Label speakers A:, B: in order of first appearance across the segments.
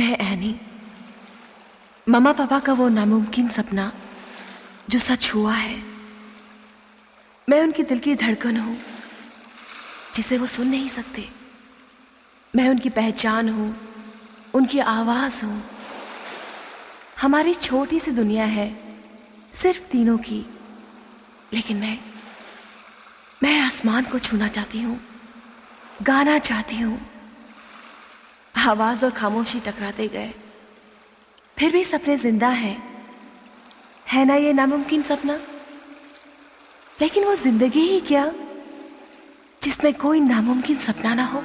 A: मैं any mama पापा का वो नामुमकिन सपना, जो सच हुआ है, मैं उनकी दिल की धड़कन हूँ, जिसे वो सुन नहीं सकते। मैं उनकी पहचान हूँ, उनकी आवाज़ हूँ। हमारी छोटी सी दुनिया है, सिर्फ़ तीनों की। लेकिन मैं मैं आसमान को छूना चाहती हूँ, गाना चाहती हूँ। आवाज़ और खामोशी टकराते गए। फिर भी सपने ज़िंदा हैं। है ना ये नामुमकिन सपना? लेकिन वो ज़िंदगी ही क्या? जिसमें कोई नामुमकिन सपना ना हो।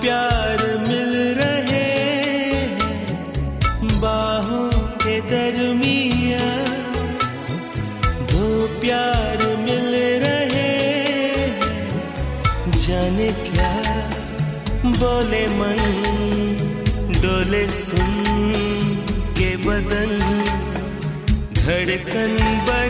B: प्यार मिल रहे बाहों के दरमिया दो प्यार मिल रहे हैं। जाने क्या बोले मन, डोले सुन के बदन, धड़कन बनी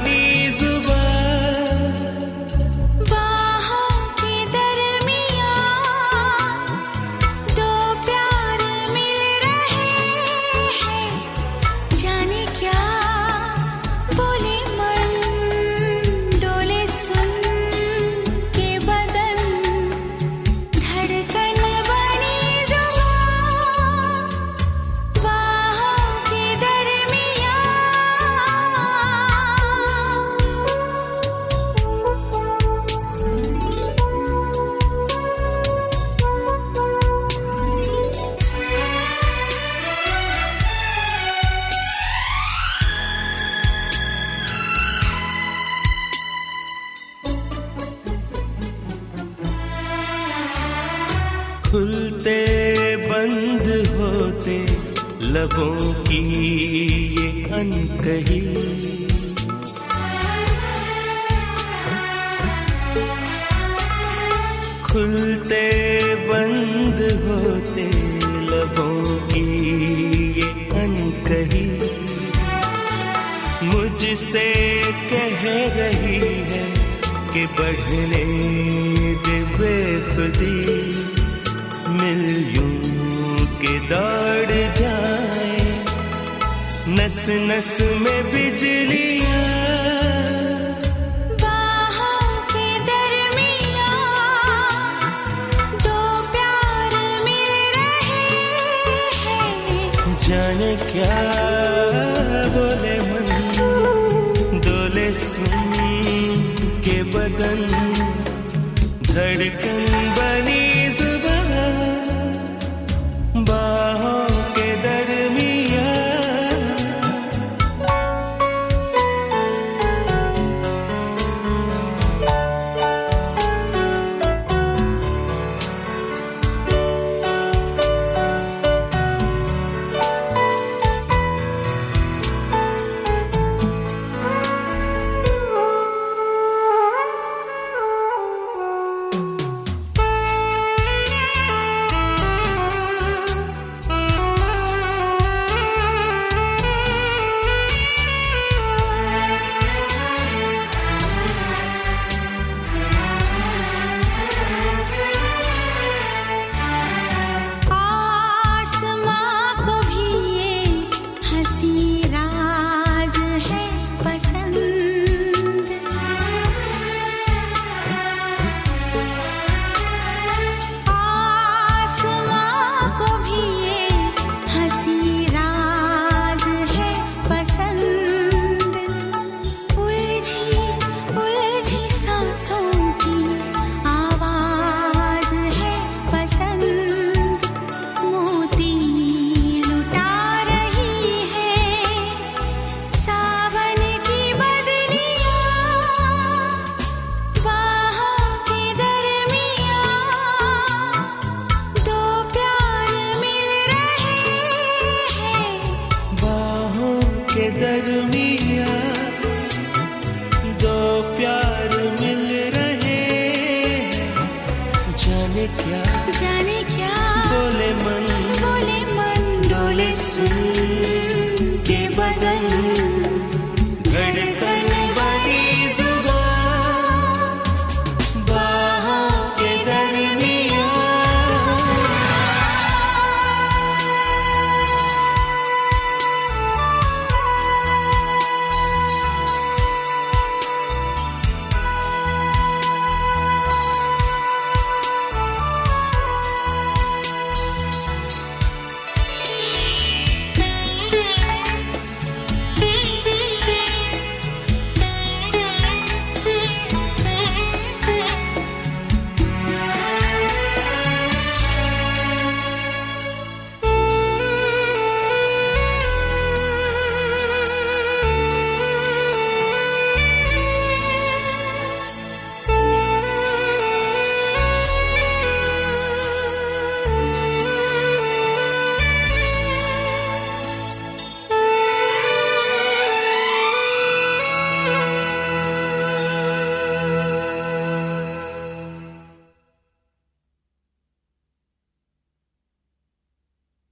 B: खुलते, बंद होते लबों की ये अनकही। खुलते, बंद होते लबों की ये अनकही। मुझसे कह रही है कि बढ़ने दे बेखुदी। के दौड़ जाए। नस नस में बिजलियाँ।